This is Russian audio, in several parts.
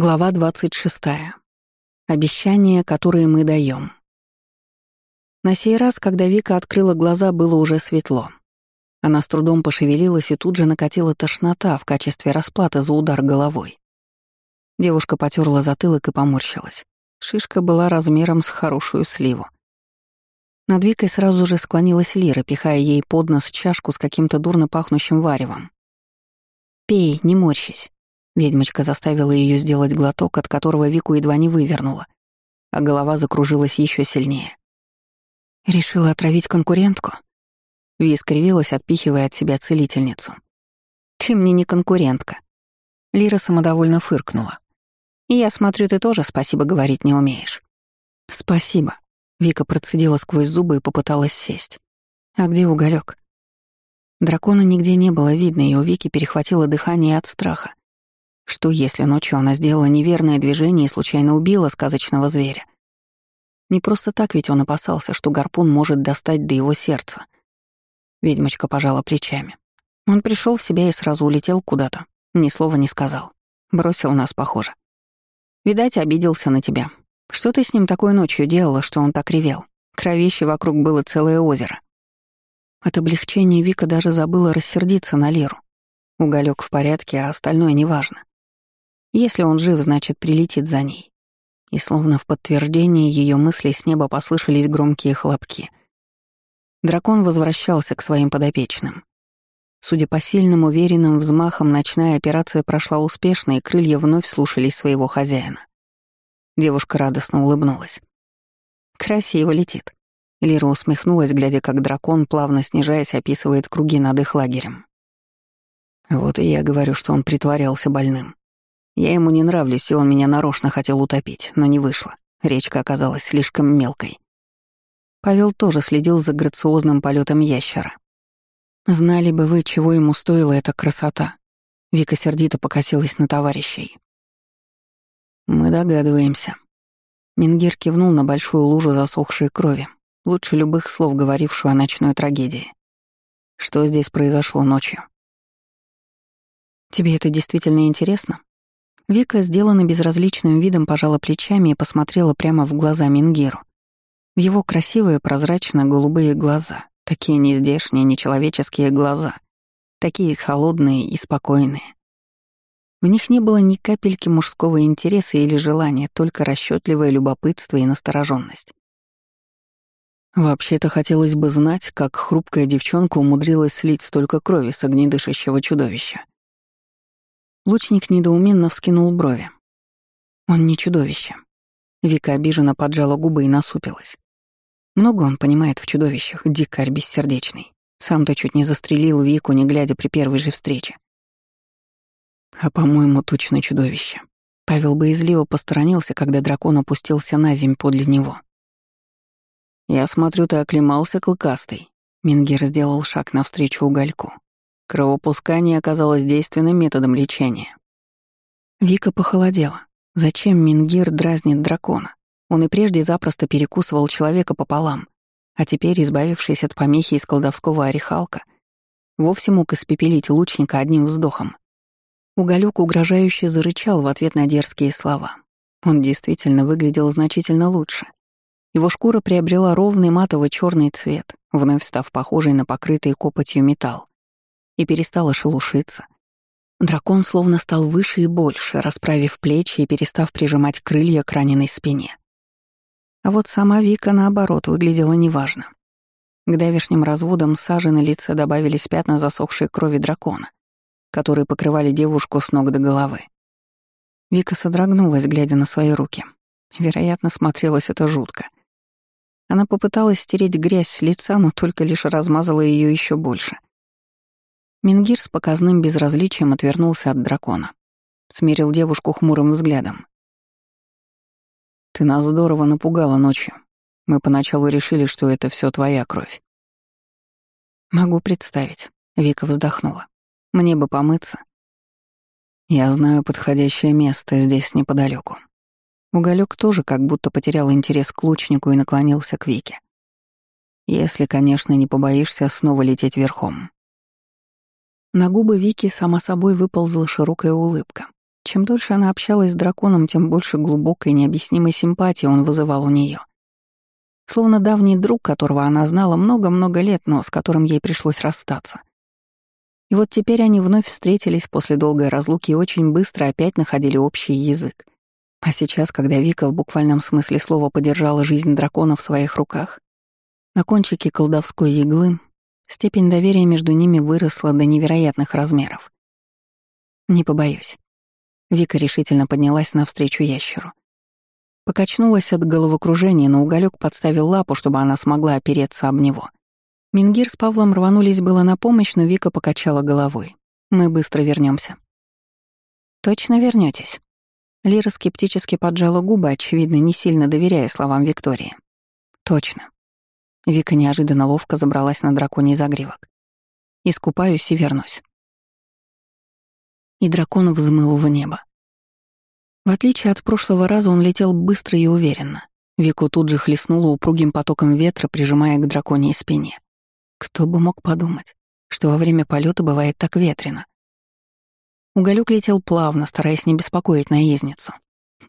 Глава 26. Обещания, которые мы даем. На сей раз, когда Вика открыла глаза, было уже светло. Она с трудом пошевелилась и тут же накатила тошнота в качестве расплаты за удар головой. Девушка потерла затылок и поморщилась. Шишка была размером с хорошую сливу. Над Викой сразу же склонилась Лира, пихая ей под нос чашку с каким-то дурно пахнущим варевом. «Пей, не морщись». Ведьмочка заставила ее сделать глоток, от которого Вику едва не вывернула, а голова закружилась еще сильнее. Решила отравить конкурентку? Ви скривилась, отпихивая от себя целительницу. «Ты мне не конкурентка». Лира самодовольно фыркнула. «Я смотрю, ты тоже спасибо говорить не умеешь». «Спасибо», — Вика процедила сквозь зубы и попыталась сесть. «А где уголек? Дракона нигде не было видно, и у Вики перехватило дыхание от страха. Что если ночью она сделала неверное движение и случайно убила сказочного зверя? Не просто так ведь он опасался, что гарпун может достать до его сердца. Ведьмочка пожала плечами. Он пришел в себя и сразу улетел куда-то. Ни слова не сказал. Бросил нас, похоже. Видать, обиделся на тебя. Что ты с ним такой ночью делала, что он так ревел? Кровище вокруг было целое озеро. От облегчения Вика даже забыла рассердиться на Леру. Уголек в порядке, а остальное неважно. Если он жив, значит, прилетит за ней. И словно в подтверждение ее мыслей с неба послышались громкие хлопки. Дракон возвращался к своим подопечным. Судя по сильным, уверенным взмахам, ночная операция прошла успешно, и крылья вновь слушались своего хозяина. Девушка радостно улыбнулась. «Красиво летит». Лира усмехнулась, глядя, как дракон, плавно снижаясь, описывает круги над их лагерем. Вот и я говорю, что он притворялся больным. Я ему не нравлюсь, и он меня нарочно хотел утопить, но не вышло. Речка оказалась слишком мелкой. Павел тоже следил за грациозным полетом ящера. Знали бы вы, чего ему стоила эта красота. Вика сердито покосилась на товарищей. Мы догадываемся. Мингир кивнул на большую лужу засохшей крови, лучше любых слов, говорившую о ночной трагедии. Что здесь произошло ночью? Тебе это действительно интересно? Вика, сделана безразличным видом, пожала плечами и посмотрела прямо в глаза Мингиру. В его красивые прозрачно-голубые глаза, такие нездешние, нечеловеческие глаза, такие холодные и спокойные. В них не было ни капельки мужского интереса или желания, только расчетливое любопытство и настороженность. Вообще-то хотелось бы знать, как хрупкая девчонка умудрилась слить столько крови с огнедышащего чудовища. Лучник недоуменно вскинул брови. Он не чудовище. Вика обиженно поджала губы и насупилась. Много он понимает в чудовищах, дикарь бессердечный. Сам-то чуть не застрелил Вику, не глядя при первой же встрече. А, по-моему, точно чудовище. Павел боязливо посторонился, когда дракон опустился на земь подле него. «Я смотрю, ты оклемался, клыкастый». Мингир сделал шаг навстречу угольку. Кровопускание оказалось действенным методом лечения. Вика похолодела. Зачем Мингир дразнит дракона? Он и прежде запросто перекусывал человека пополам, а теперь, избавившись от помехи из колдовского орехалка, вовсе мог испепелить лучника одним вздохом. Уголек угрожающе зарычал в ответ на дерзкие слова. Он действительно выглядел значительно лучше. Его шкура приобрела ровный матово черный цвет, вновь став похожей на покрытый копотью металл и перестала шелушиться. Дракон словно стал выше и больше, расправив плечи и перестав прижимать крылья к раненой спине. А вот сама Вика, наоборот, выглядела неважно. К давешним разводам сажи на лице добавились пятна засохшей крови дракона, которые покрывали девушку с ног до головы. Вика содрогнулась, глядя на свои руки. Вероятно, смотрелось это жутко. Она попыталась стереть грязь с лица, но только лишь размазала ее еще больше. Мингир с показным безразличием отвернулся от дракона. Смерил девушку хмурым взглядом. «Ты нас здорово напугала ночью. Мы поначалу решили, что это все твоя кровь». «Могу представить», — Вика вздохнула. «Мне бы помыться». «Я знаю подходящее место здесь неподалеку. Уголек тоже как будто потерял интерес к лучнику и наклонился к Вике. «Если, конечно, не побоишься снова лететь верхом». На губы Вики сама собой выползла широкая улыбка. Чем дольше она общалась с драконом, тем больше глубокой необъяснимой симпатии он вызывал у нее. Словно давний друг, которого она знала много-много лет, но с которым ей пришлось расстаться. И вот теперь они вновь встретились после долгой разлуки и очень быстро опять находили общий язык. А сейчас, когда Вика в буквальном смысле слова подержала жизнь дракона в своих руках, на кончике колдовской иглы степень доверия между ними выросла до невероятных размеров. «Не побоюсь». Вика решительно поднялась навстречу ящеру. Покачнулась от головокружения, но уголек подставил лапу, чтобы она смогла опереться об него. Мингир с Павлом рванулись было на помощь, но Вика покачала головой. «Мы быстро вернемся. «Точно вернетесь? Лира скептически поджала губы, очевидно, не сильно доверяя словам Виктории. «Точно». Вика неожиданно ловко забралась на драконий загривок. «Искупаюсь и вернусь». И дракон взмыл в небо. В отличие от прошлого раза он летел быстро и уверенно. Вику тут же хлестнуло упругим потоком ветра, прижимая к драконьей спине. Кто бы мог подумать, что во время полета бывает так ветрено. Уголек летел плавно, стараясь не беспокоить наездницу.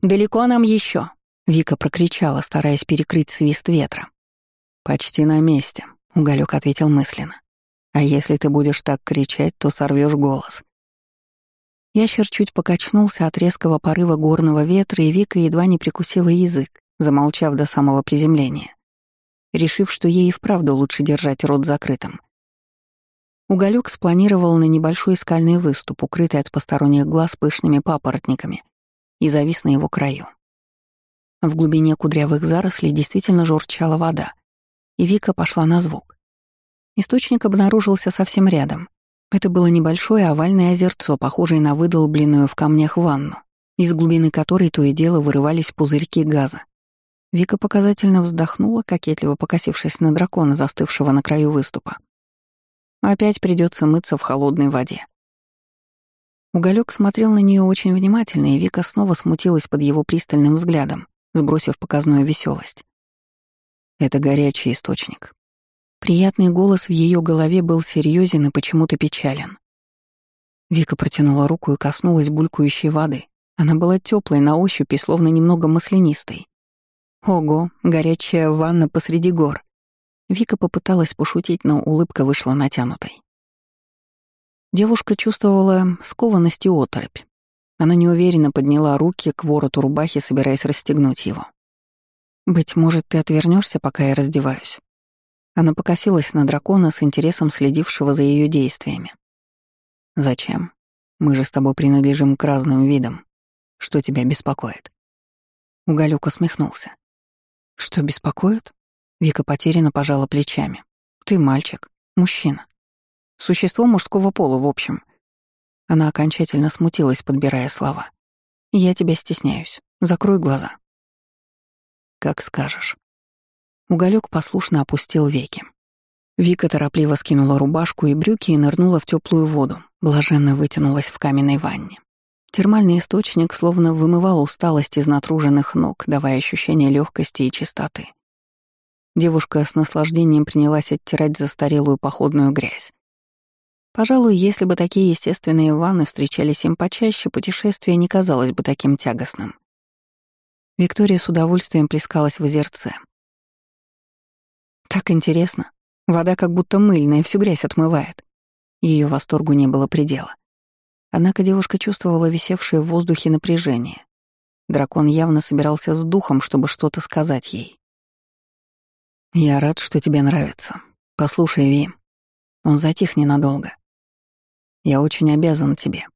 «Далеко нам еще? Вика прокричала, стараясь перекрыть свист ветра. «Почти на месте», — Уголек ответил мысленно. «А если ты будешь так кричать, то сорвешь голос». Ящер чуть покачнулся от резкого порыва горного ветра, и Вика едва не прикусила язык, замолчав до самого приземления решив, что ей и вправду лучше держать рот закрытым. Уголек спланировал на небольшой скальный выступ, укрытый от посторонних глаз пышными папоротниками, и завис на его краю. В глубине кудрявых зарослей действительно журчала вода, и Вика пошла на звук. Источник обнаружился совсем рядом. Это было небольшое овальное озерцо, похожее на выдолбленную в камнях ванну, из глубины которой то и дело вырывались пузырьки газа. Вика показательно вздохнула, кокетливо покосившись на дракона, застывшего на краю выступа. Опять придется мыться в холодной воде. Уголек смотрел на нее очень внимательно, и Вика снова смутилась под его пристальным взглядом, сбросив показную веселость. Это горячий источник. Приятный голос в ее голове был серьезен и почему-то печален. Вика протянула руку и коснулась булькающей воды. Она была теплой на ощупь и словно немного маслянистой. Ого, горячая ванна посреди гор. Вика попыталась пошутить, но улыбка вышла натянутой. Девушка чувствовала скованность и оторопь. Она неуверенно подняла руки к вороту рубахи, собираясь расстегнуть его. «Быть может, ты отвернешься, пока я раздеваюсь?» Она покосилась на дракона с интересом следившего за ее действиями. «Зачем? Мы же с тобой принадлежим к разным видам. Что тебя беспокоит?» Уголек усмехнулся. «Что беспокоит?» Вика потерянно пожала плечами. «Ты мальчик, мужчина. Существо мужского пола, в общем». Она окончательно смутилась, подбирая слова. «Я тебя стесняюсь. Закрой глаза». «Как скажешь». Уголек послушно опустил веки. Вика торопливо скинула рубашку и брюки и нырнула в теплую воду, блаженно вытянулась в каменной ванне. Термальный источник словно вымывал усталость из натруженных ног, давая ощущение легкости и чистоты. Девушка с наслаждением принялась оттирать застарелую походную грязь. Пожалуй, если бы такие естественные ванны встречались им почаще, путешествие не казалось бы таким тягостным. Виктория с удовольствием плескалась в озерце. «Так интересно. Вода как будто мыльная, всю грязь отмывает». Ее восторгу не было предела. Однако девушка чувствовала висевшее в воздухе напряжение. Дракон явно собирался с духом, чтобы что-то сказать ей. «Я рад, что тебе нравится. Послушай, Ви». Он затих ненадолго. «Я очень обязан тебе».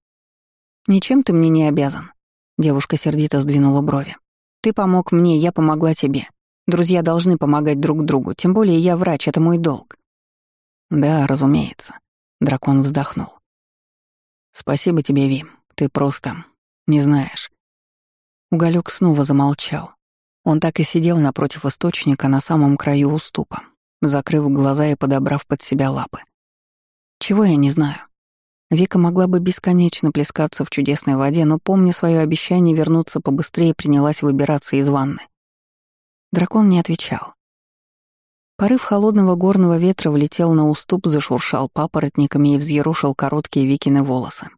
«Ничем ты мне не обязан», — девушка сердито сдвинула брови. «Ты помог мне, я помогла тебе. Друзья должны помогать друг другу, тем более я врач, это мой долг». «Да, разумеется», — дракон вздохнул. «Спасибо тебе, Ви. Ты просто... не знаешь». Уголек снова замолчал. Он так и сидел напротив источника на самом краю уступа, закрыв глаза и подобрав под себя лапы. Чего я не знаю. Вика могла бы бесконечно плескаться в чудесной воде, но, помня свое обещание вернуться побыстрее, принялась выбираться из ванны. Дракон не отвечал. Порыв холодного горного ветра влетел на уступ, зашуршал папоротниками и взъерушил короткие Викины волосы.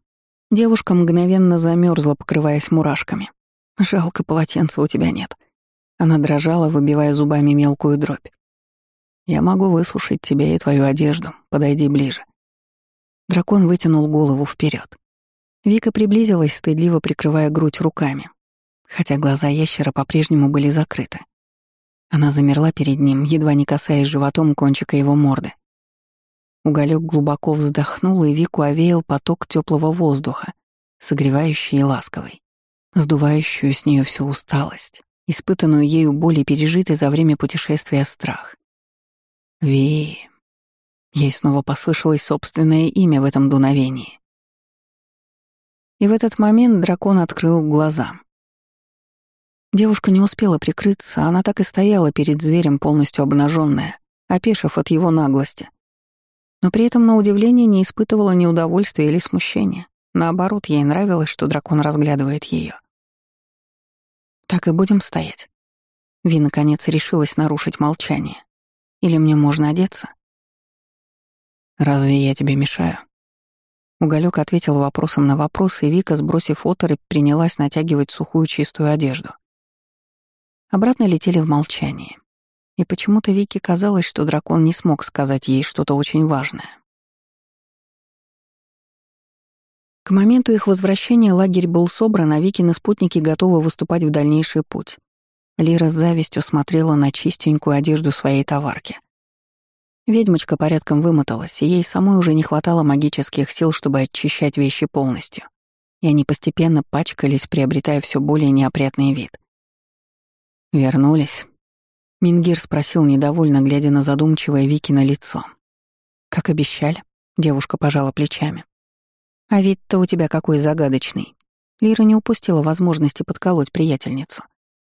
Девушка мгновенно замерзла, покрываясь мурашками. «Жалко, полотенца у тебя нет». Она дрожала, выбивая зубами мелкую дробь. «Я могу высушить тебя и твою одежду. Подойди ближе». Дракон вытянул голову вперед. Вика приблизилась, стыдливо прикрывая грудь руками, хотя глаза ящера по-прежнему были закрыты. Она замерла перед ним, едва не касаясь животом кончика его морды. Уголек глубоко вздохнул, и Вику овеял поток теплого воздуха, согревающий и ласковый, сдувающую с нее всю усталость, испытанную ею боль и пережитый за время путешествия страх. Ви. Ей снова послышалось собственное имя в этом дуновении. И в этот момент дракон открыл глаза. Девушка не успела прикрыться, она так и стояла перед зверем полностью обнаженная, опешив от его наглости. Но при этом, на удивление, не испытывала ни удовольствия или смущения. Наоборот, ей нравилось, что дракон разглядывает ее. «Так и будем стоять». Ви, наконец, решилась нарушить молчание. «Или мне можно одеться?» «Разве я тебе мешаю?» Уголек ответил вопросом на вопрос, и Вика, сбросив оторопь, принялась натягивать сухую чистую одежду. Обратно летели в молчании. И почему-то Вике казалось, что дракон не смог сказать ей что-то очень важное. К моменту их возвращения лагерь был собран, а Викины спутники готовы выступать в дальнейший путь. Лира с завистью смотрела на чистенькую одежду своей товарки. Ведьмочка порядком вымоталась, и ей самой уже не хватало магических сил, чтобы очищать вещи полностью. И они постепенно пачкались, приобретая все более неопрятный вид. «Вернулись?» Мингир спросил недовольно, глядя на задумчивое Вики на лицо. «Как обещали?» — девушка пожала плечами. «А вид-то у тебя какой загадочный». Лира не упустила возможности подколоть приятельницу.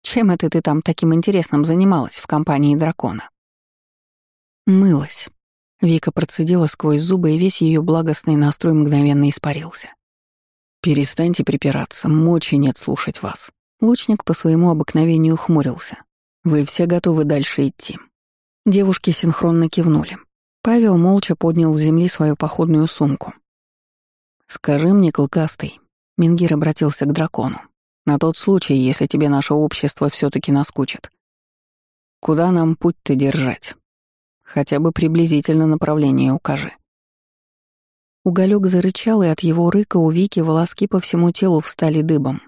«Чем это ты там таким интересным занималась в компании дракона?» «Мылась». Вика процедила сквозь зубы, и весь ее благостный настрой мгновенно испарился. «Перестаньте припираться, мочи нет слушать вас». Лучник по своему обыкновению хмурился, вы все готовы дальше идти?» Девушки синхронно кивнули. Павел молча поднял с земли свою походную сумку. «Скажи мне, Клыкастый», — Мингир обратился к дракону, «на тот случай, если тебе наше общество все таки наскучит. Куда нам путь-то держать? Хотя бы приблизительно направление укажи». Уголек зарычал, и от его рыка у Вики волоски по всему телу встали дыбом.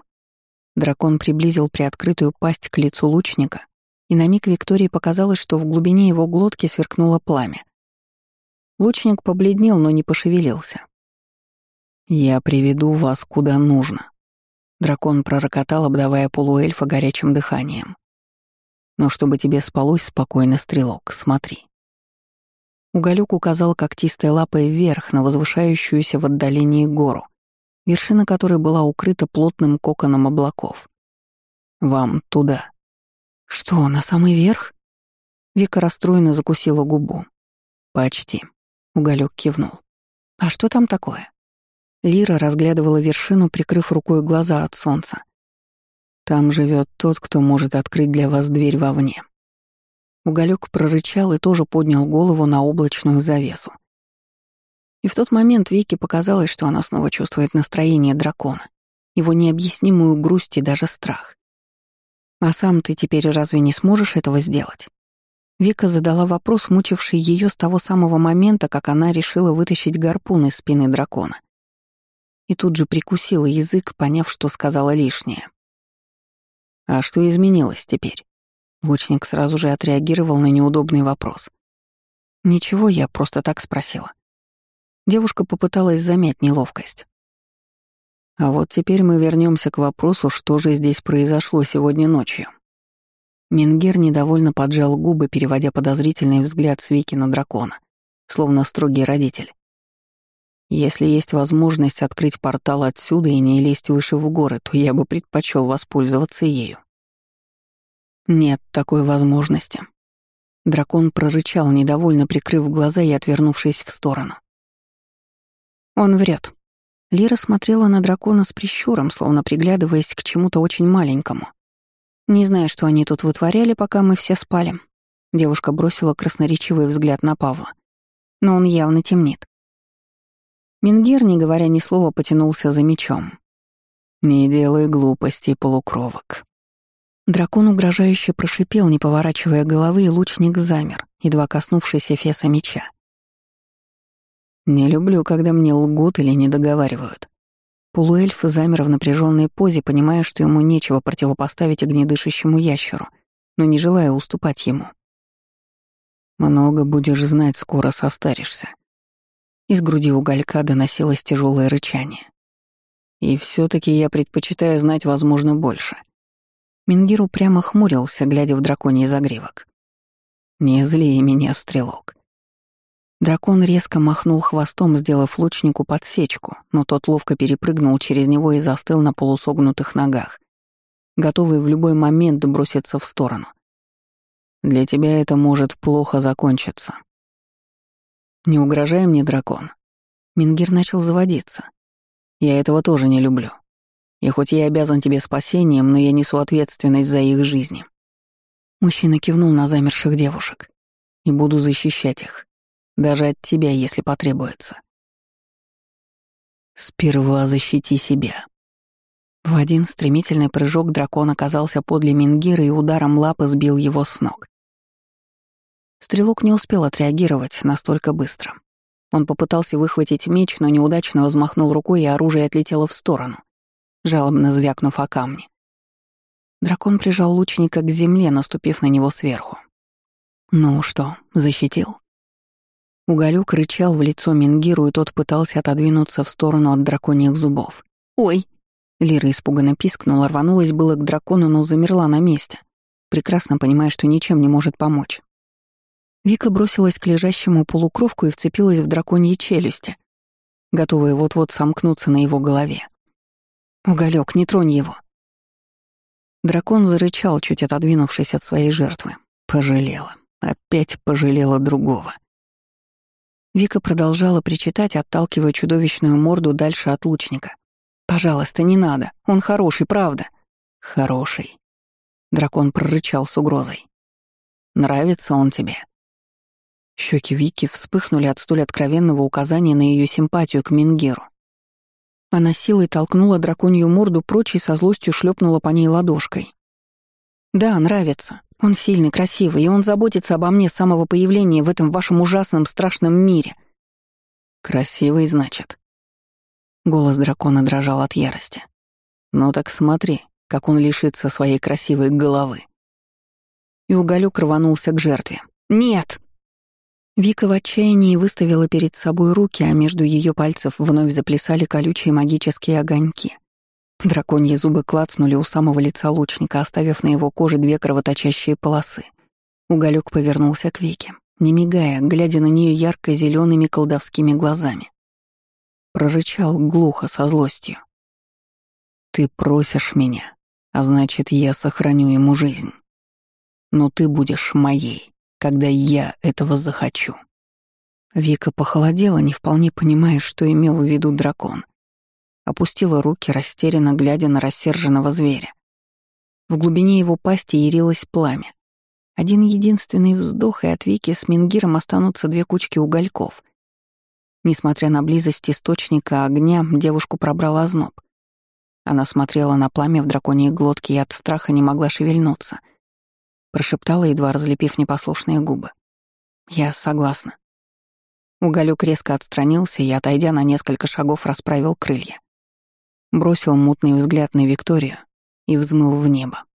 Дракон приблизил приоткрытую пасть к лицу лучника и на миг Виктории показалось, что в глубине его глотки сверкнуло пламя. Лучник побледнел, но не пошевелился. «Я приведу вас куда нужно», — дракон пророкотал, обдавая полуэльфа горячим дыханием. «Но чтобы тебе спалось спокойно, стрелок, смотри». Уголек указал когтистой лапой вверх на возвышающуюся в отдалении гору, вершина которой была укрыта плотным коконом облаков. «Вам туда». «Что, на самый верх?» Вика расстроенно закусила губу. «Почти», — уголек кивнул. «А что там такое?» Лира разглядывала вершину, прикрыв рукой глаза от солнца. «Там живет тот, кто может открыть для вас дверь вовне». Уголек прорычал и тоже поднял голову на облачную завесу. И в тот момент Вике показалось, что она снова чувствует настроение дракона, его необъяснимую грусть и даже страх. А сам ты теперь разве не сможешь этого сделать? Вика задала вопрос, мучивший ее с того самого момента, как она решила вытащить гарпун из спины дракона. И тут же прикусила язык, поняв, что сказала лишнее. «А что изменилось теперь?» Лучник сразу же отреагировал на неудобный вопрос. «Ничего, я просто так спросила». Девушка попыталась замять неловкость. А вот теперь мы вернемся к вопросу, что же здесь произошло сегодня ночью. Мингер недовольно поджал губы, переводя подозрительный взгляд с Вики на дракона, словно строгий родитель. Если есть возможность открыть портал отсюда и не лезть выше в горы, то я бы предпочел воспользоваться ею. Нет такой возможности. Дракон прорычал, недовольно прикрыв глаза и отвернувшись в сторону. Он врет. Лира смотрела на дракона с прищуром, словно приглядываясь к чему-то очень маленькому. Не зная, что они тут вытворяли, пока мы все спали. Девушка бросила красноречивый взгляд на Павла. Но он явно темнит. Мингир, не говоря ни слова, потянулся за мечом. «Не делай глупостей, полукровок». Дракон угрожающе прошипел, не поворачивая головы, и лучник замер, едва коснувшись эфеса меча. «Не люблю, когда мне лгут или не договаривают. Полуэльф замер в напряженной позе, понимая, что ему нечего противопоставить огнедышащему ящеру, но не желая уступать ему. «Много будешь знать, скоро состаришься», из груди уголька доносилось тяжелое рычание. И все таки я предпочитаю знать, возможно, больше. Мингиру прямо хмурился, глядя в драконий загривок. «Не зли меня, стрелок». Дракон резко махнул хвостом, сделав лучнику подсечку, но тот ловко перепрыгнул через него и застыл на полусогнутых ногах, готовый в любой момент броситься в сторону. «Для тебя это может плохо закончиться», «Не угрожай мне, дракон». Мингир начал заводиться. «Я этого тоже не люблю. И хоть я обязан тебе спасением, но я несу ответственность за их жизни». Мужчина кивнул на замерших девушек. «И буду защищать их. Даже от тебя, если потребуется». «Сперва защити себя». В один стремительный прыжок дракон оказался подле Мингира и ударом лапы сбил его с ног. Стрелок не успел отреагировать настолько быстро. Он попытался выхватить меч, но неудачно взмахнул рукой, и оружие отлетело в сторону, жалобно звякнув о камни. Дракон прижал лучника к земле, наступив на него сверху. «Ну что, защитил?» Уголюк рычал в лицо Мингиру, и тот пытался отодвинуться в сторону от драконьих зубов. «Ой!» Лира испуганно пискнула, рванулась было к дракону, но замерла на месте, прекрасно понимая, что ничем не может помочь. Вика бросилась к лежащему полукровку и вцепилась в драконьи челюсти, готовая вот-вот сомкнуться на его голове. «Уголёк, не тронь его!» Дракон зарычал, чуть отодвинувшись от своей жертвы. Пожалела. Опять пожалела другого. Вика продолжала причитать, отталкивая чудовищную морду дальше от лучника. «Пожалуйста, не надо. Он хороший, правда». «Хороший». Дракон прорычал с угрозой. «Нравится он тебе?» Щеки Вики вспыхнули от столь откровенного указания на ее симпатию к Мингеру. Она силой толкнула драконью морду прочь и со злостью шлепнула по ней ладошкой. «Да, нравится. Он сильный, красивый, и он заботится обо мне с самого появления в этом вашем ужасном, страшном мире». «Красивый, значит?» Голос дракона дрожал от ярости. «Ну так смотри, как он лишится своей красивой головы». И уголек рванулся к жертве. «Нет!» Вика в отчаянии выставила перед собой руки, а между ее пальцев вновь заплясали колючие магические огоньки. Драконьи зубы клацнули у самого лица лучника, оставив на его коже две кровоточащие полосы. Уголек повернулся к Вике, не мигая, глядя на нее ярко зелеными колдовскими глазами. Прорычал глухо, со злостью. «Ты просишь меня, а значит, я сохраню ему жизнь. Но ты будешь моей» когда я этого захочу. Вика похолодела, не вполне понимая, что имел в виду дракон. Опустила руки, растерянно глядя на рассерженного зверя. В глубине его пасти ярилось пламя. Один единственный вздох, и от Вики с Мингиром останутся две кучки угольков. Несмотря на близость источника огня, девушку пробрал озноб. Она смотрела на пламя в драконьей глотке и от страха не могла шевельнуться — прошептала, едва разлепив непослушные губы. «Я согласна». Уголек резко отстранился и, отойдя на несколько шагов, расправил крылья. Бросил мутный взгляд на Викторию и взмыл в небо.